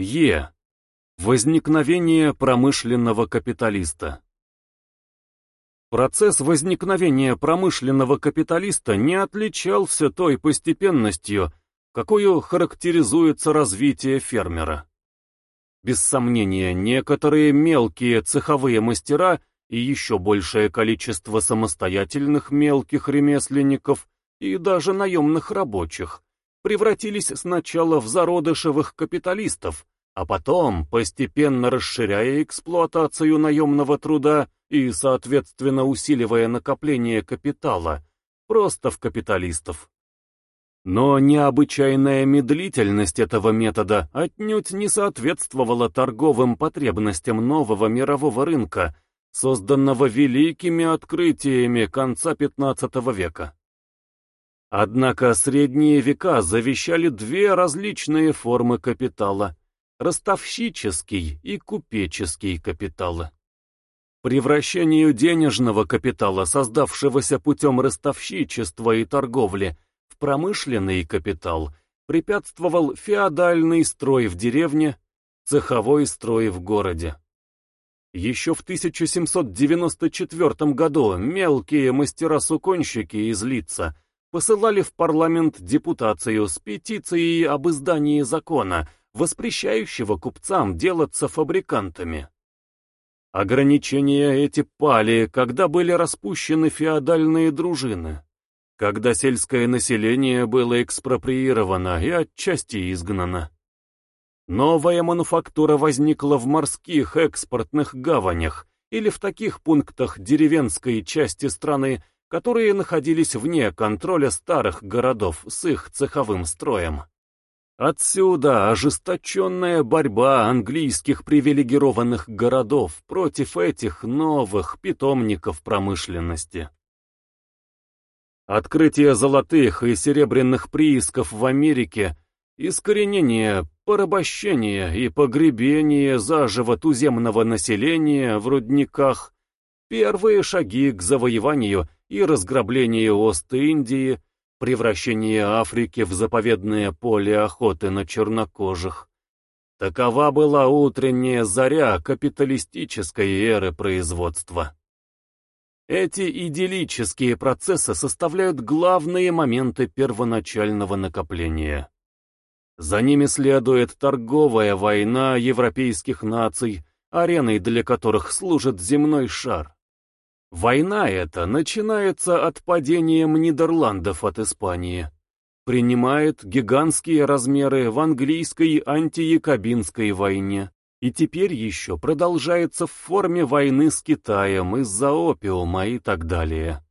Е. Возникновение промышленного капиталиста. Процесс возникновения промышленного капиталиста не отличался той постепенностью, какую характеризуется развитие фермера. Без сомнения, некоторые мелкие цеховые мастера и еще большее количество самостоятельных мелких ремесленников и даже наемных рабочих превратились сначала в зародышевых капиталистов, а потом, постепенно расширяя эксплуатацию наемного труда и, соответственно, усиливая накопление капитала, просто в капиталистов. Но необычайная медлительность этого метода отнюдь не соответствовала торговым потребностям нового мирового рынка, созданного великими открытиями конца XV века. Однако средние века завещали две различные формы капитала – ростовщический и купеческий капиталы. Превращению денежного капитала, создавшегося путем ростовщичества и торговли, в промышленный капитал, препятствовал феодальный строй в деревне, цеховой строй в городе. Еще в 1794 году мелкие мастера-суконщики из Лица – посылали в парламент депутацию с петицией об издании закона, воспрещающего купцам делаться фабрикантами. Ограничения эти пали, когда были распущены феодальные дружины, когда сельское население было экспроприировано и отчасти изгнано. Новая мануфактура возникла в морских экспортных гаванях или в таких пунктах деревенской части страны, которые находились вне контроля старых городов с их цеховым строем. Отсюда ожесточенная борьба английских привилегированных городов против этих новых питомников промышленности. Открытие золотых и серебряных приисков в Америке, искоренение, порабощение и погребение заживо туземного населения в рудниках, первые шаги к завоеванию и разграбление Ост-Индии, превращение Африки в заповедное поле охоты на чернокожих. Такова была утренняя заря капиталистической эры производства. Эти идиллические процессы составляют главные моменты первоначального накопления. За ними следует торговая война европейских наций, ареной для которых служит земной шар. Война эта начинается от падения Нидерландов от Испании. Принимает гигантские размеры в английской антиякобинской войне. И теперь еще продолжается в форме войны с Китаем из-за опиума и так далее.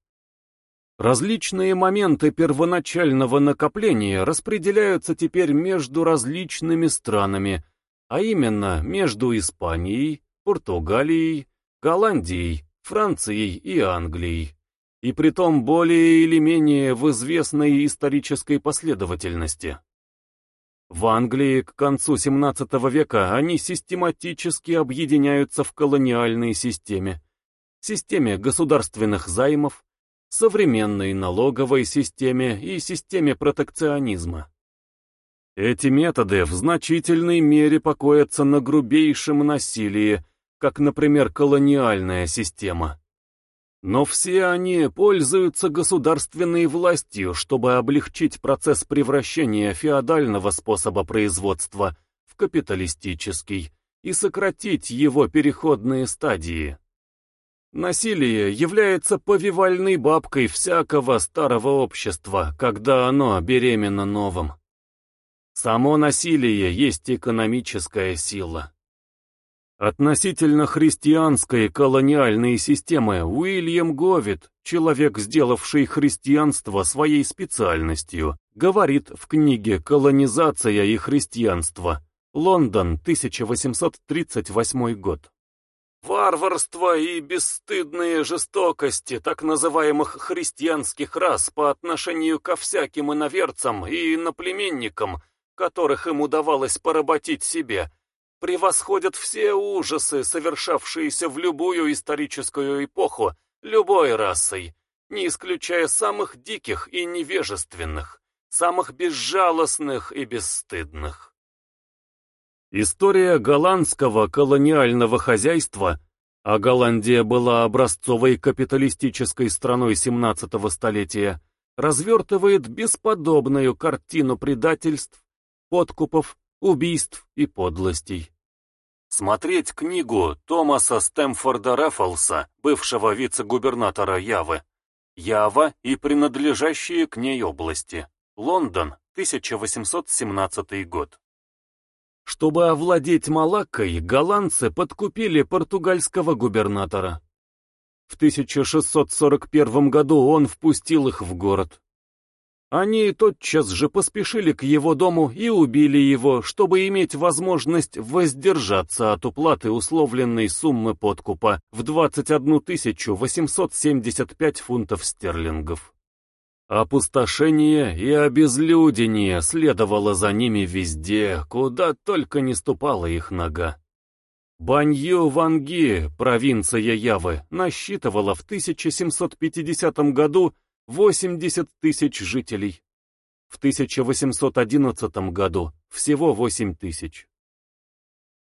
Различные моменты первоначального накопления распределяются теперь между различными странами, а именно между Испанией, Португалией, Голландией, Францией и Англией, и притом более или менее в известной исторической последовательности. В Англии к концу XVII века они систематически объединяются в колониальной системе, системе государственных займов, современной налоговой системе и системе протекционизма. Эти методы в значительной мере покоятся на грубейшем насилии, как, например, колониальная система. Но все они пользуются государственной властью, чтобы облегчить процесс превращения феодального способа производства в капиталистический и сократить его переходные стадии. Насилие является повивальной бабкой всякого старого общества, когда оно беременно новым. Само насилие есть экономическая сила. Относительно христианской колониальной системы Уильям Говит, человек, сделавший христианство своей специальностью, говорит в книге «Колонизация и христианство», Лондон, 1838 год. Варварство и бесстыдные жестокости так называемых христианских рас по отношению ко всяким иноверцам и иноплеменникам, которых им удавалось поработить себе – превосходят все ужасы, совершавшиеся в любую историческую эпоху любой расой, не исключая самых диких и невежественных, самых безжалостных и бесстыдных. История голландского колониального хозяйства, а Голландия была образцовой капиталистической страной 17 столетия, развертывает бесподобную картину предательств, подкупов, убийств и подлостей. Смотреть книгу Томаса Стэмфорда Раффлса, бывшего вице-губернатора Явы, Ява и принадлежащие к ней области. Лондон, 1817 год. Чтобы овладеть Малаккой, голландцы подкупили португальского губернатора. В 1641 году он впустил их в город. Они тотчас же поспешили к его дому и убили его, чтобы иметь возможность воздержаться от уплаты условленной суммы подкупа в 21 875 фунтов стерлингов. Опустошение и обезлюдение следовало за ними везде, куда только не ступала их нога. Банью-Ванги, провинция Явы, насчитывала в 1750 году 80 тысяч жителей. В 1811 году всего 8 тысяч.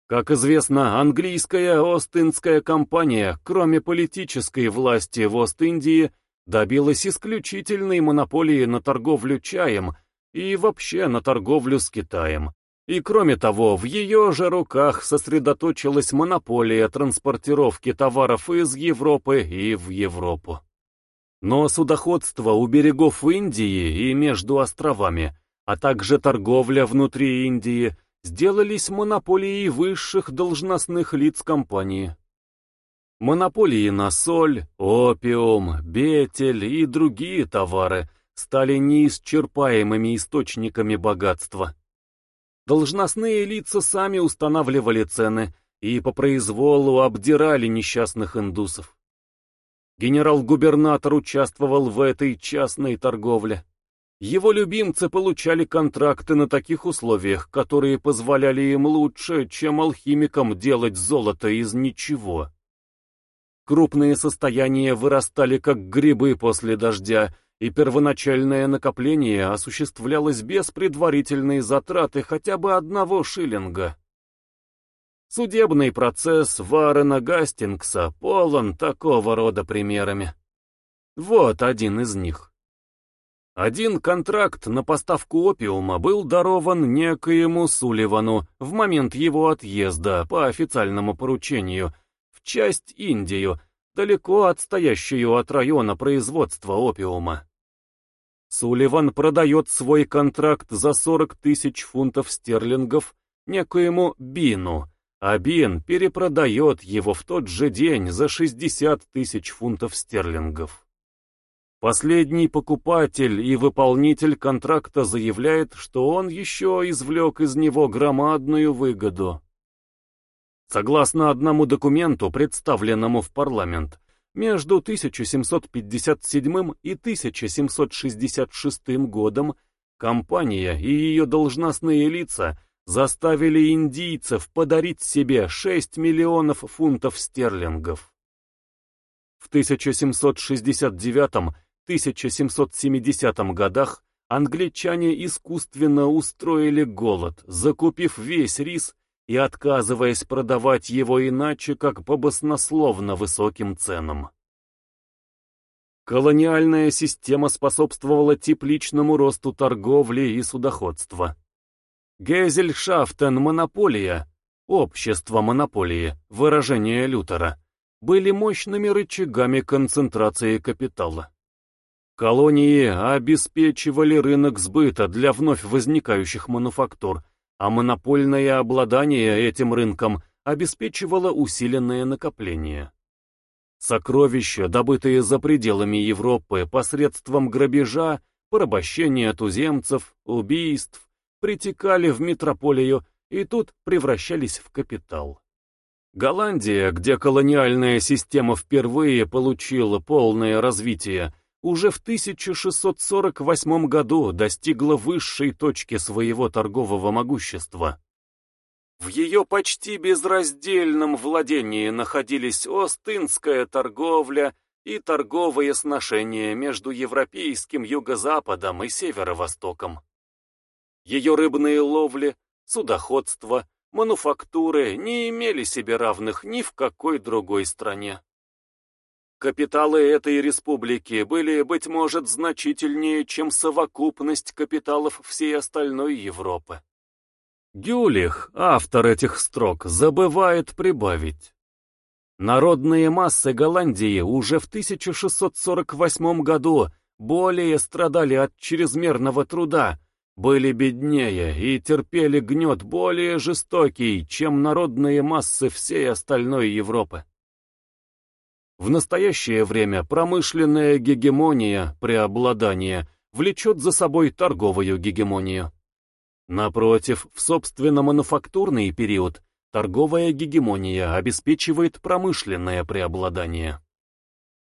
Как известно, английская Ост-Индская компания, кроме политической власти в Ост-Индии, добилась исключительной монополии на торговлю чаем и вообще на торговлю с Китаем, и кроме того, в ее же руках сосредоточилась монополия транспортировки товаров из Европы и в Европу. Но судоходство у берегов Индии и между островами, а также торговля внутри Индии, сделались монополией высших должностных лиц компании. Монополии на соль, опиум, бетель и другие товары стали неисчерпаемыми источниками богатства. Должностные лица сами устанавливали цены и по произволу обдирали несчастных индусов. Генерал-губернатор участвовал в этой частной торговле. Его любимцы получали контракты на таких условиях, которые позволяли им лучше, чем алхимикам делать золото из ничего. Крупные состояния вырастали как грибы после дождя, и первоначальное накопление осуществлялось без предварительной затраты хотя бы одного шиллинга. Судебный процесс Варена Гастингса полон такого рода примерами. Вот один из них. Один контракт на поставку опиума был дарован некоему Сулливану в момент его отъезда по официальному поручению в часть Индию, далеко отстоящую от района производства опиума. Сулливан продает свой контракт за 40 тысяч фунтов стерлингов некоему Бину, а Бин перепродает его в тот же день за 60 тысяч фунтов стерлингов. Последний покупатель и выполнитель контракта заявляет, что он еще извлек из него громадную выгоду. Согласно одному документу, представленному в парламент, между 1757 и 1766 годом компания и ее должностные лица заставили индийцев подарить себе 6 миллионов фунтов стерлингов. В 1769-1770 годах англичане искусственно устроили голод, закупив весь рис и отказываясь продавать его иначе, как по баснословно высоким ценам. Колониальная система способствовала тепличному росту торговли и судоходства. Гезельшафтен монополия, общество монополии, выражение Лютера, были мощными рычагами концентрации капитала. Колонии обеспечивали рынок сбыта для вновь возникающих мануфактур, а монопольное обладание этим рынком обеспечивало усиленное накопление. Сокровища, добытые за пределами Европы посредством грабежа, порабощения туземцев, убийств, притекали в метрополию и тут превращались в капитал. Голландия, где колониальная система впервые получила полное развитие, уже в 1648 году достигла высшей точки своего торгового могущества. В ее почти безраздельном владении находились Остинская торговля и торговые сношения между европейским юго-западом и северо-востоком. Ее рыбные ловли, судоходство, мануфактуры не имели себе равных ни в какой другой стране. Капиталы этой республики были, быть может, значительнее, чем совокупность капиталов всей остальной Европы. Гюлих, автор этих строк, забывает прибавить. Народные массы Голландии уже в 1648 году более страдали от чрезмерного труда, были беднее и терпели гнет более жестокий, чем народные массы всей остальной Европы. В настоящее время промышленная гегемония, преобладание, влечет за собой торговую гегемонию. Напротив, в собственно мануфактурный период торговая гегемония обеспечивает промышленное преобладание.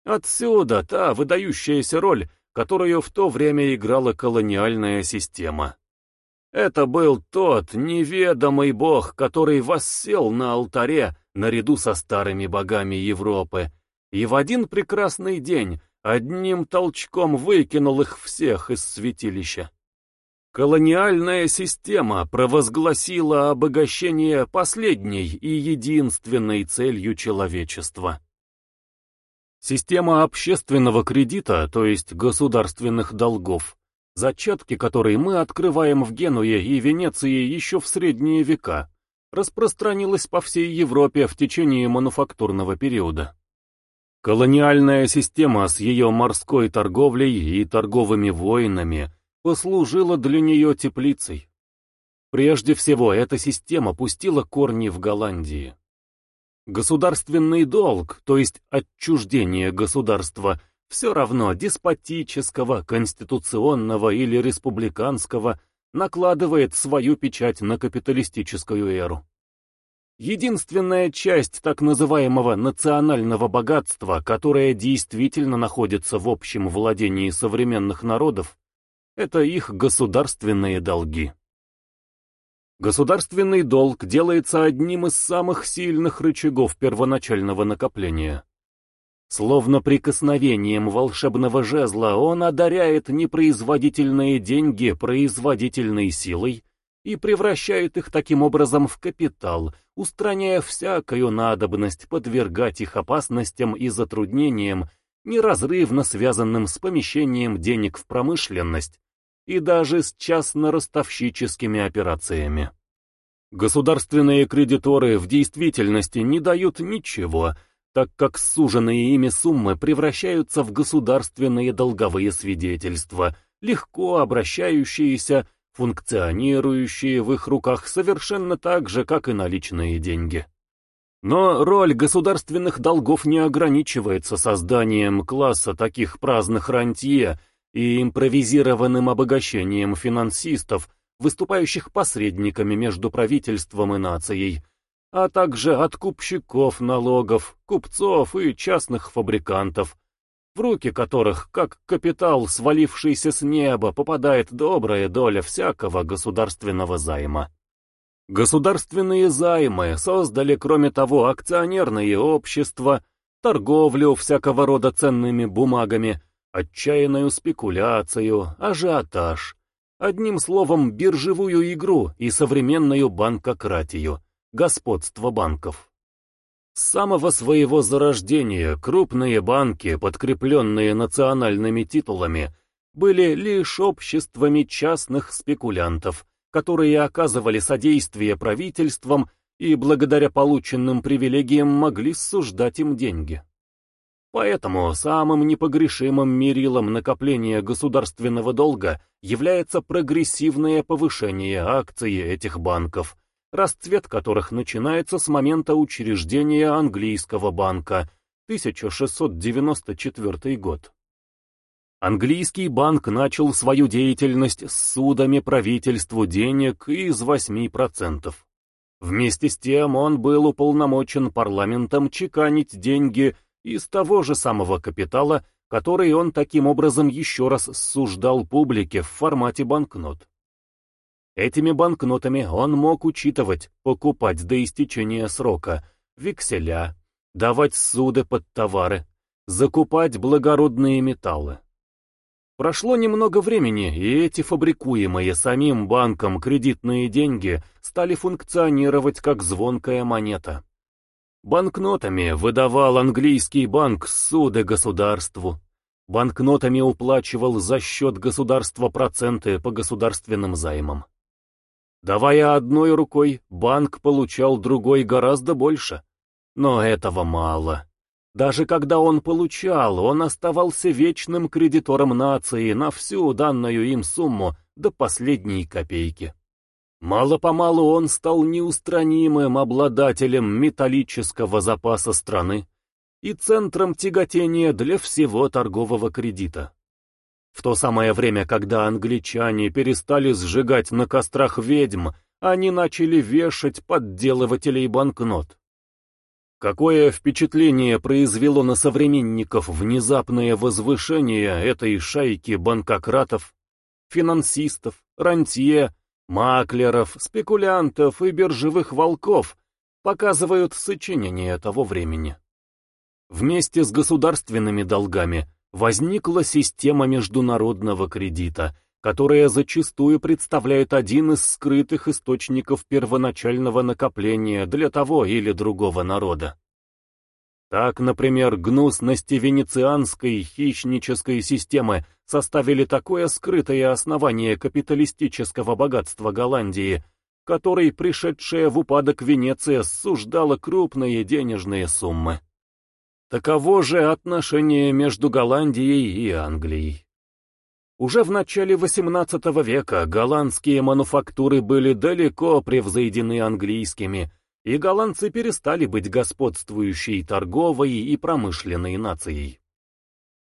Отсюда та выдающаяся роль, которую в то время играла колониальная система. Это был тот неведомый бог, который воссел на алтаре наряду со старыми богами Европы, и в один прекрасный день одним толчком выкинул их всех из святилища. Колониальная система провозгласила обогащение последней и единственной целью человечества. Система общественного кредита, то есть государственных долгов, зачатки которой мы открываем в Генуе и Венеции еще в средние века, распространилась по всей Европе в течение мануфактурного периода. Колониальная система с ее морской торговлей и торговыми войнами послужила для нее теплицей. Прежде всего, эта система пустила корни в Голландии. Государственный долг, то есть отчуждение государства, все равно деспотического, конституционного или республиканского, накладывает свою печать на капиталистическую эру. Единственная часть так называемого национального богатства, которая действительно находится в общем владении современных народов, это их государственные долги. Государственный долг делается одним из самых сильных рычагов первоначального накопления. Словно прикосновением волшебного жезла он одаряет непроизводительные деньги производительной силой и превращает их таким образом в капитал, устраняя всякую надобность подвергать их опасностям и затруднениям, неразрывно связанным с помещением денег в промышленность, и даже с частно-ростовщическими операциями. Государственные кредиторы в действительности не дают ничего, так как суженные ими суммы превращаются в государственные долговые свидетельства, легко обращающиеся, функционирующие в их руках совершенно так же, как и наличные деньги. Но роль государственных долгов не ограничивается созданием класса таких праздных рантье, и импровизированным обогащением финансистов, выступающих посредниками между правительством и нацией, а также откупщиков налогов, купцов и частных фабрикантов, в руки которых, как капитал, свалившийся с неба, попадает добрая доля всякого государственного займа. Государственные займы создали, кроме того, акционерные общества, торговлю всякого рода ценными бумагами, отчаянную спекуляцию, ажиотаж, одним словом, биржевую игру и современную банкократию, господство банков. С самого своего зарождения крупные банки, подкрепленные национальными титулами, были лишь обществами частных спекулянтов, которые оказывали содействие правительствам и благодаря полученным привилегиям могли суждать им деньги. Поэтому самым непогрешимым мерилом накопления государственного долга является прогрессивное повышение акций этих банков, расцвет которых начинается с момента учреждения английского банка, 1694 год. Английский банк начал свою деятельность с судами правительству денег из 8%. Вместе с тем он был уполномочен парламентом чеканить деньги из того же самого капитала, который он таким образом еще раз суждал публике в формате банкнот. Этими банкнотами он мог учитывать, покупать до истечения срока, векселя, давать суды под товары, закупать благородные металлы. Прошло немного времени, и эти фабрикуемые самим банком кредитные деньги стали функционировать как звонкая монета. Банкнотами выдавал английский банк суды государству. Банкнотами уплачивал за счет государства проценты по государственным займам. Давая одной рукой, банк получал другой гораздо больше. Но этого мало. Даже когда он получал, он оставался вечным кредитором нации на всю данную им сумму до последней копейки. Мало-помалу он стал неустранимым обладателем металлического запаса страны и центром тяготения для всего торгового кредита. В то самое время, когда англичане перестали сжигать на кострах ведьм, они начали вешать подделывателей банкнот. Какое впечатление произвело на современников внезапное возвышение этой шайки банкократов, финансистов, рантье, маклеров, спекулянтов и биржевых волков показывают сочинения того времени. Вместе с государственными долгами возникла система международного кредита, которая зачастую представляет один из скрытых источников первоначального накопления для того или другого народа. Так, например, гнусности венецианской хищнической системы составили такое скрытое основание капиталистического богатства Голландии, которой пришедшая в упадок Венеция суждала крупные денежные суммы. Таково же отношение между Голландией и Англией. Уже в начале XVIII века голландские мануфактуры были далеко превзойдены английскими, и голландцы перестали быть господствующей торговой и промышленной нацией.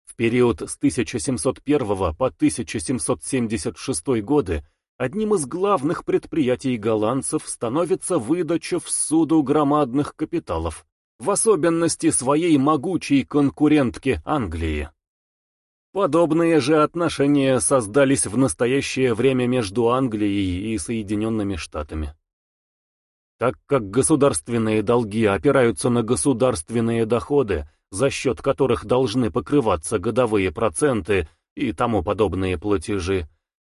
В период с 1701 по 1776 годы одним из главных предприятий голландцев становится выдача в суду громадных капиталов, в особенности своей могучей конкурентке Англии. Подобные же отношения создались в настоящее время между Англией и Соединенными Штатами. Так как государственные долги опираются на государственные доходы, за счет которых должны покрываться годовые проценты и тому подобные платежи,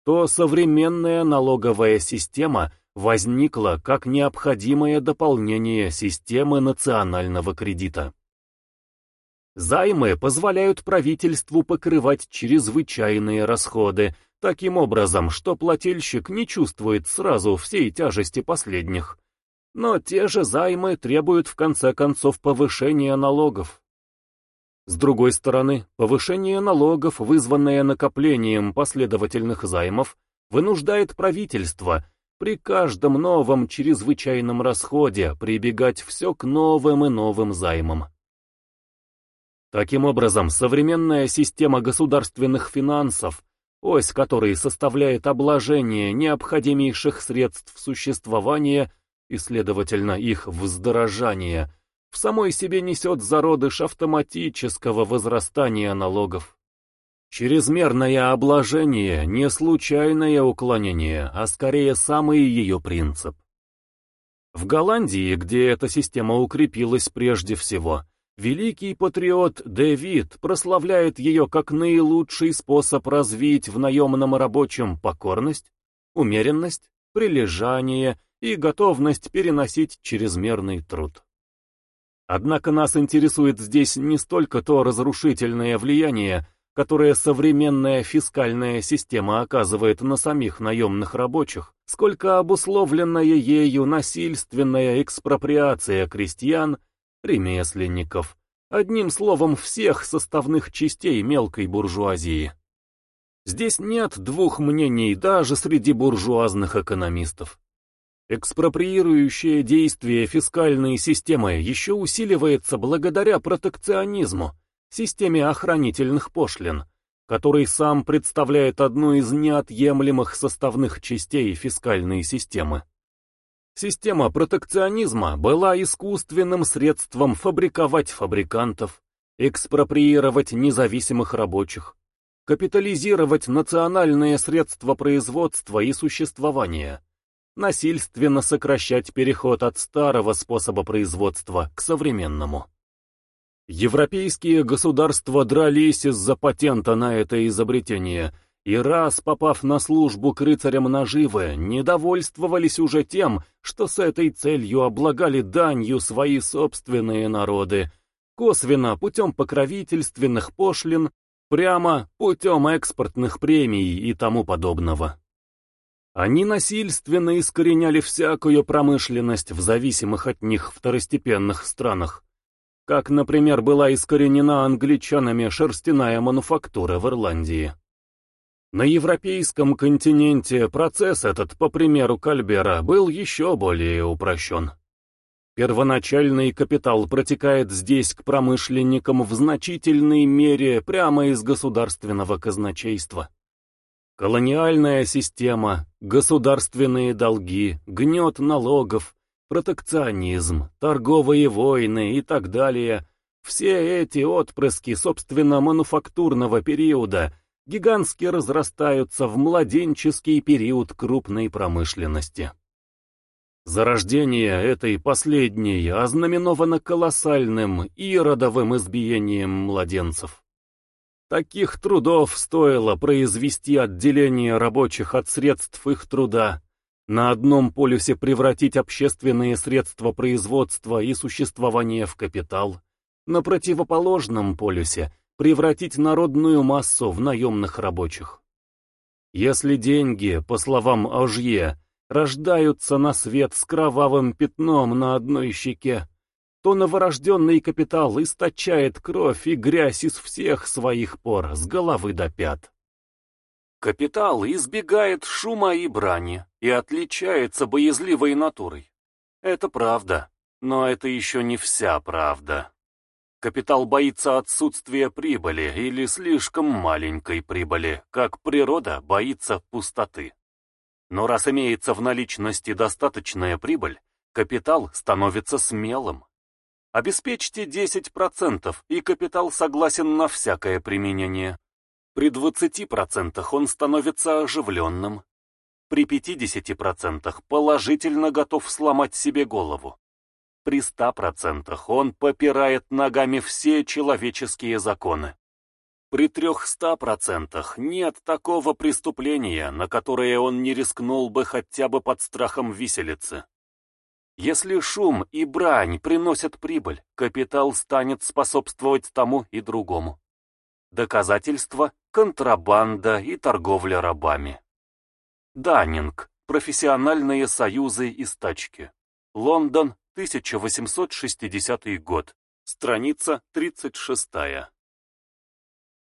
то современная налоговая система возникла как необходимое дополнение системы национального кредита. Займы позволяют правительству покрывать чрезвычайные расходы, таким образом, что плательщик не чувствует сразу всей тяжести последних, но те же займы требуют в конце концов повышения налогов. С другой стороны, повышение налогов, вызванное накоплением последовательных займов, вынуждает правительство при каждом новом чрезвычайном расходе прибегать все к новым и новым займам. Таким образом, современная система государственных финансов, ось которой составляет обложение необходимейших средств существования, и, следовательно, их вздорожание, в самой себе несет зародыш автоматического возрастания налогов. Чрезмерное обложение — не случайное уклонение, а скорее самый ее принцип. В Голландии, где эта система укрепилась прежде всего, великий патриот Дэвид прославляет ее как наилучший способ развить в наемном рабочем покорность, умеренность, прилежание и готовность переносить чрезмерный труд. Однако нас интересует здесь не столько то разрушительное влияние, которое современная фискальная система оказывает на самих наемных рабочих, сколько обусловленная ею насильственная экспроприация крестьян, ремесленников, одним словом всех составных частей мелкой буржуазии. Здесь нет двух мнений даже среди буржуазных экономистов. Экспроприирующее действие фискальной системы еще усиливается благодаря протекционизму, системе охранительных пошлин, который сам представляет одну из неотъемлемых составных частей фискальной системы. Система протекционизма была искусственным средством фабриковать фабрикантов, экспроприировать независимых рабочих, капитализировать национальные средства производства и существования, насильственно сокращать переход от старого способа производства к современному. Европейские государства дрались из-за патента на это изобретение, и раз попав на службу к рыцарям наживы, недовольствовались уже тем, что с этой целью облагали данью свои собственные народы, косвенно путем покровительственных пошлин, прямо путем экспортных премий и тому подобного. Они насильственно искореняли всякую промышленность в зависимых от них второстепенных странах, как, например, была искоренена англичанами шерстяная мануфактура в Ирландии. На европейском континенте процесс этот, по примеру Кальбера, был еще более упрощен. Первоначальный капитал протекает здесь к промышленникам в значительной мере прямо из государственного казначейства. Колониальная система, государственные долги, гнет налогов, протекционизм, торговые войны и так далее – все эти отпрыски, собственно, мануфактурного периода гигантски разрастаются в младенческий период крупной промышленности. Зарождение этой последней ознаменовано колоссальным иродовым избиением младенцев. Таких трудов стоило произвести отделение рабочих от средств их труда, на одном полюсе превратить общественные средства производства и существования в капитал, на противоположном полюсе превратить народную массу в наемных рабочих. Если деньги, по словам Ожье, рождаются на свет с кровавым пятном на одной щеке, то новорожденный капитал источает кровь и грязь из всех своих пор, с головы до пят. Капитал избегает шума и брани и отличается боязливой натурой. Это правда, но это еще не вся правда. Капитал боится отсутствия прибыли или слишком маленькой прибыли, как природа боится пустоты. Но раз имеется в наличности достаточная прибыль, капитал становится смелым. Обеспечьте 10%, и капитал согласен на всякое применение. При 20% он становится оживленным. При 50% положительно готов сломать себе голову. При 100% он попирает ногами все человеческие законы. При 300% нет такого преступления, на которое он не рискнул бы хотя бы под страхом виселицы. Если шум и брань приносят прибыль, капитал станет способствовать тому и другому. Доказательство – контрабанда и торговля рабами. Даннинг. Профессиональные союзы и стачки. Лондон, 1860 год. Страница 36.